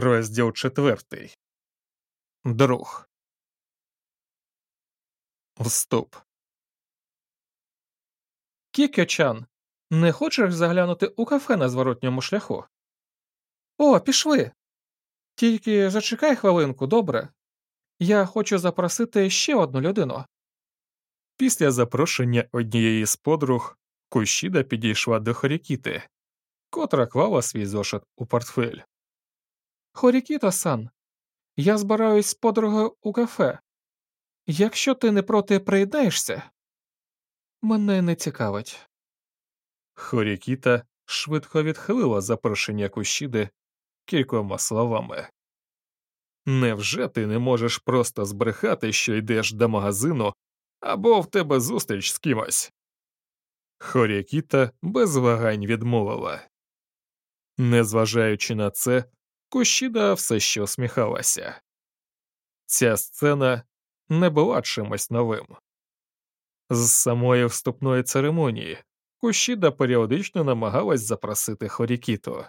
Розділ четвертий. Друг. Вступ. Кікьочан, не хочеш заглянути у кафе на зворотньому шляху? О, пішли. Тільки зачекай хвилинку, добре. Я хочу запросити ще одну людину. Після запрошення однієї з подруг Кущіда підійшла до Хорікіти, котра клала свій зошит у портфель. Хорікіто сан, я збираюсь з подругою у кафе. Якщо ти не проти приєднаєшся, мене не цікавить. Хорікіта швидко відхилила запрошення Кущіди кількома словами. Невже ти не можеш просто збрехати, що йдеш до магазину або в тебе зустріч з кимось? Хорікіта без вагань відмовила. Незважаючи на це, Кущіда все ще усміхалася. Ця сцена не була чимось новим. З самої вступної церемонії Кущіда періодично намагалась запросити Хорікіту.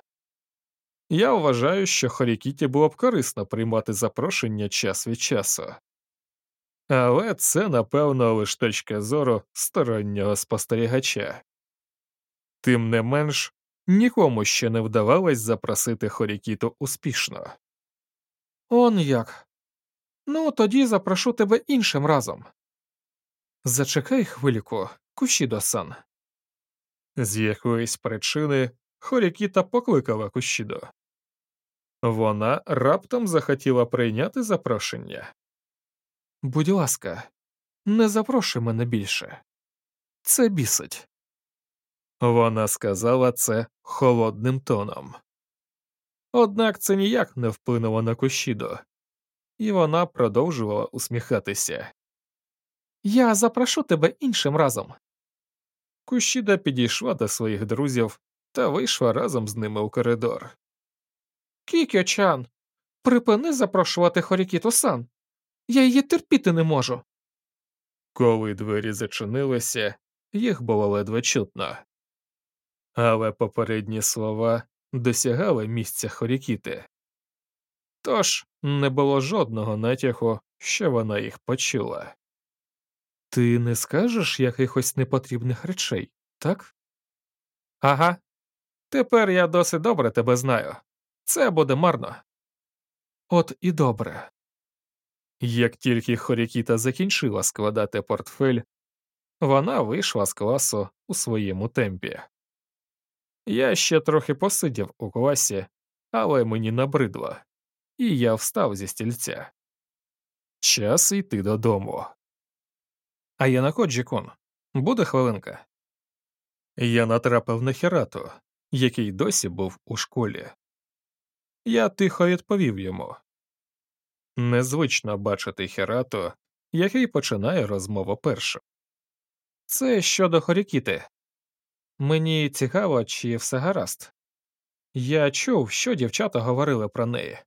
Я вважаю, що Хорікіті було б корисно приймати запрошення час від часу. Але це, напевно, лише точка зору стороннього спостерігача. Тим не менш, нікому ще не вдавалось запросити Хорікіту успішно. Он як. Ну, тоді запрошу тебе іншим разом. Зачекай хвильку, Кущідо-сан. З якоїсь причини Хорікіта покликала Кущідо. Вона раптом захотіла прийняти запрошення. Будь ласка, не запрошуй мене більше. Це бісить. Вона сказала це холодним тоном. Однак це ніяк не вплинуло на Кущідо, і вона продовжувала усміхатися. Я запрошу тебе іншим разом. Кущіда підійшла до своїх друзів та вийшла разом з ними у коридор. Кікьо-чан, припини запрошувати Хорікіту сан. Я її терпіти не можу. Коли двері зачинилися, їх було ледве чутно. Але попередні слова досягали місця Хорікіти. Тож не було жодного натяку, що вона їх почула. Ти не скажеш якихось непотрібних речей, так? Ага. Тепер я досить добре тебе знаю. Це буде марно. От і добре. Як тільки Хорікіта закінчила складати портфель, вона вийшла з класу у своєму темпі. Я ще трохи посидів у класі, але мені набридло, і я встав зі стільця. Час йти додому. А я на Коджі-кун. Буде хвилинка. Я натрапив на Хірату, який досі був у школі. Я тихо відповів йому. Незвично бачити Хірату, який починає розмову першим. Це щодо Хорікіти. Мені цікаво, чи все гаразд. Я чув, що дівчата говорили про неї.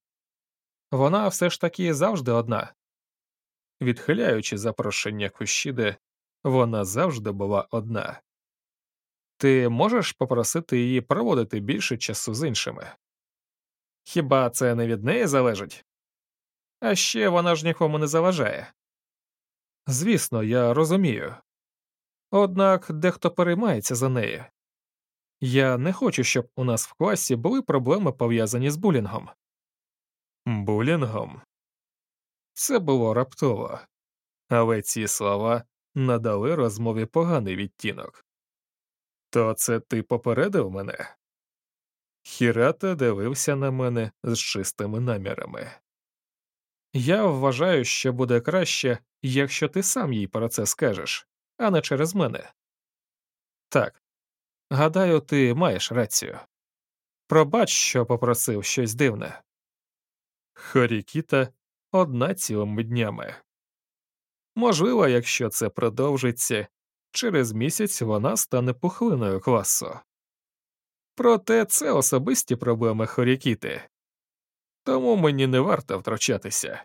Вона все ж таки завжди одна. Відхиляючи запрошення Кущіди, вона завжди була одна. Ти можеш попросити її проводити більше часу з іншими? Хіба це не від неї залежить? А ще вона ж нікому не заважає. Звісно, я розумію. Однак дехто переймається за неї. Я не хочу, щоб у нас в класі були проблеми пов'язані з булінгом. Булінгом? Це було раптово, але ці слова надали розмові поганий відтінок. То це ти попередив мене? Хірата дивився на мене з чистими намірами. Я вважаю, що буде краще, якщо ти сам їй про це скажеш, а не через мене. Так, гадаю, ти маєш рацію. Пробач, що попросив щось дивне. Хорікіта одна цілими днями. Можливо, якщо це продовжиться, через місяць вона стане пухлиною класу. Проте це особисті проблеми Хорікіти, тому мені не варто втручатися.